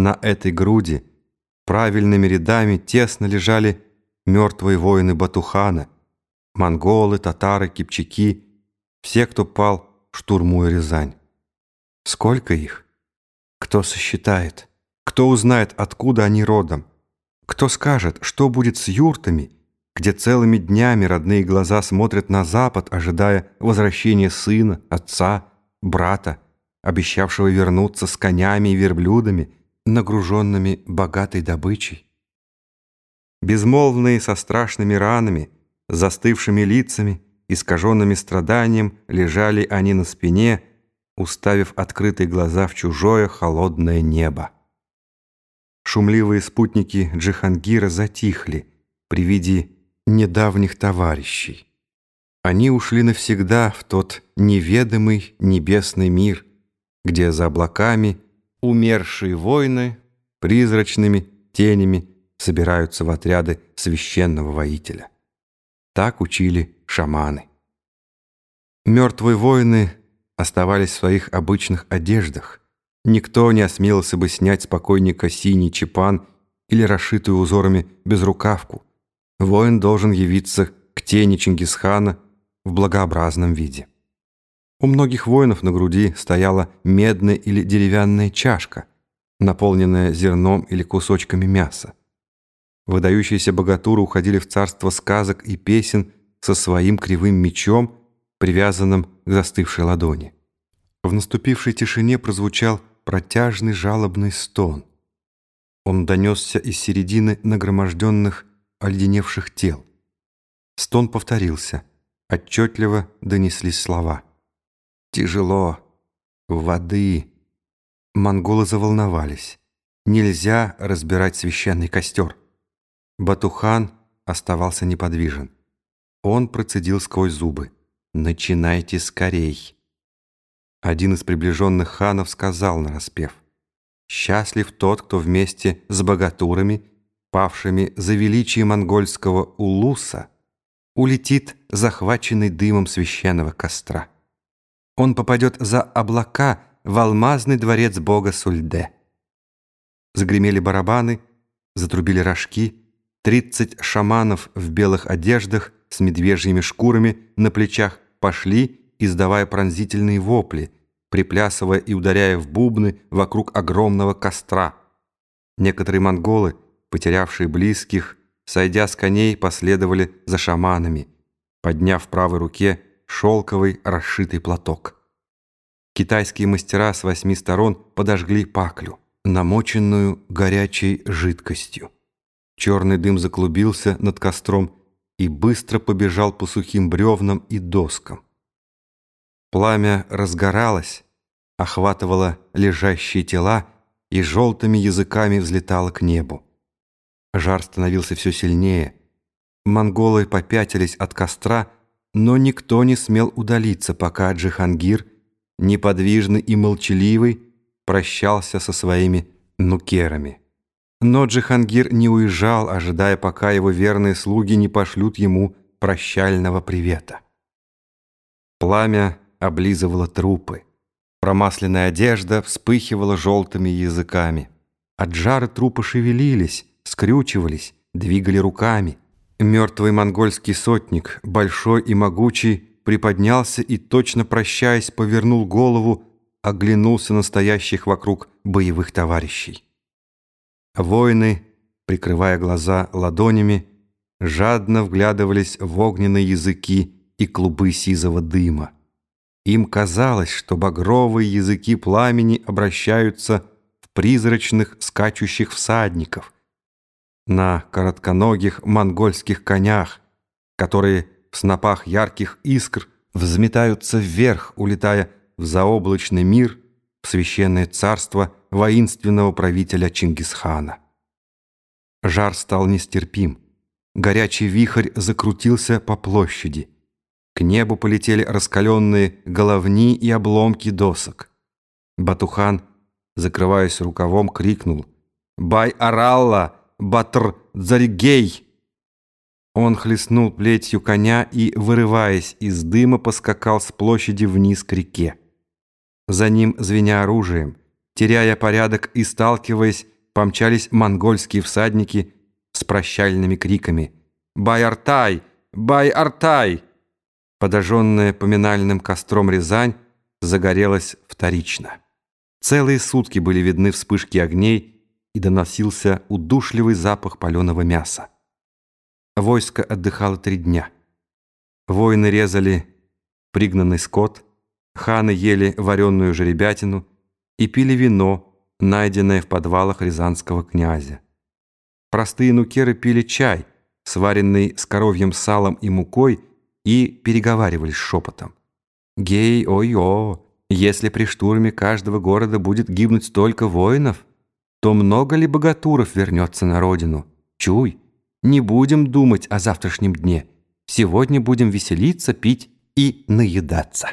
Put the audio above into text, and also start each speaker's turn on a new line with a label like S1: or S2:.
S1: На этой груди правильными рядами тесно лежали мертвые воины Батухана, монголы, татары, кипчаки, все, кто пал, штурмуя Рязань. Сколько их? Кто сосчитает? Кто узнает, откуда они родом? Кто скажет, что будет с юртами, где целыми днями родные глаза смотрят на запад, ожидая возвращения сына, отца, брата, обещавшего вернуться с конями и верблюдами, нагруженными богатой добычей? Безмолвные со страшными ранами, застывшими лицами, искаженными страданием, лежали они на спине, уставив открытые глаза в чужое холодное небо. Шумливые спутники Джихангира затихли при виде недавних товарищей. Они ушли навсегда в тот неведомый небесный мир, где за облаками умершие воины призрачными тенями собираются в отряды священного воителя. Так учили шаманы. Мертвые воины оставались в своих обычных одеждах. Никто не осмелился бы снять с покойника синий чепан или расшитую узорами безрукавку. Воин должен явиться к тени Чингисхана в благообразном виде. У многих воинов на груди стояла медная или деревянная чашка, наполненная зерном или кусочками мяса. Выдающиеся богатуры уходили в царство сказок и песен со своим кривым мечом, привязанным к застывшей ладони. В наступившей тишине прозвучал протяжный жалобный стон. Он донесся из середины нагроможденных, оледеневших тел. Стон повторился. Отчетливо донеслись слова. «Тяжело. Воды». Монголы заволновались. Нельзя разбирать священный костер. Батухан оставался неподвижен. Он процедил сквозь зубы. «Начинайте скорей!» Один из приближенных ханов сказал нараспев. «Счастлив тот, кто вместе с богатурами, павшими за величие монгольского улуса, улетит, захваченный дымом священного костра. Он попадет за облака в алмазный дворец бога Сульде». Загремели барабаны, затрубили рожки, тридцать шаманов в белых одеждах с медвежьими шкурами на плечах пошли, издавая пронзительные вопли, приплясывая и ударяя в бубны вокруг огромного костра. Некоторые монголы, потерявшие близких, сойдя с коней, последовали за шаманами, подняв в правой руке шелковый расшитый платок. Китайские мастера с восьми сторон подожгли паклю, намоченную горячей жидкостью. Черный дым заклубился над костром и быстро побежал по сухим бревнам и доскам. Пламя разгоралось, охватывало лежащие тела и желтыми языками взлетало к небу. Жар становился все сильнее. Монголы попятились от костра, но никто не смел удалиться, пока Джихангир, неподвижный и молчаливый, прощался со своими нукерами. Но Джихангир не уезжал, ожидая, пока его верные слуги не пошлют ему прощального привета. Пламя облизывало трупы. Промасленная одежда вспыхивала желтыми языками. От жара трупы шевелились, скрючивались, двигали руками. Мертвый монгольский сотник, большой и могучий, приподнялся и, точно прощаясь, повернул голову, оглянулся на стоящих вокруг боевых товарищей. Воины, прикрывая глаза ладонями, жадно вглядывались в огненные языки и клубы сизого дыма. Им казалось, что багровые языки пламени обращаются в призрачных скачущих всадников на коротконогих монгольских конях, которые в снопах ярких искр взметаются вверх, улетая в заоблачный мир, в священное царство воинственного правителя Чингисхана. Жар стал нестерпим. Горячий вихрь закрутился по площади. К небу полетели раскаленные головни и обломки досок. Батухан, закрываясь рукавом, крикнул «Бай Аралла! Батр Дзаригей!» Он хлестнул плетью коня и, вырываясь из дыма, поскакал с площади вниз к реке. За ним, звеня оружием, теряя порядок и сталкиваясь, помчались монгольские всадники с прощальными криками «Бай-Артай! Бай-Артай!». Подожженная поминальным костром Рязань загорелась вторично. Целые сутки были видны вспышки огней и доносился удушливый запах паленого мяса. Войско отдыхало три дня. Воины резали пригнанный скот, ханы ели вареную жеребятину и пили вино, найденное в подвалах рязанского князя. Простые нукеры пили чай, сваренный с коровьим салом и мукой, и переговаривались шепотом. «Гей, ой-о, если при штурме каждого города будет гибнуть столько воинов, то много ли богатуров вернется на родину? Чуй, не будем думать о завтрашнем дне. Сегодня будем веселиться, пить и наедаться».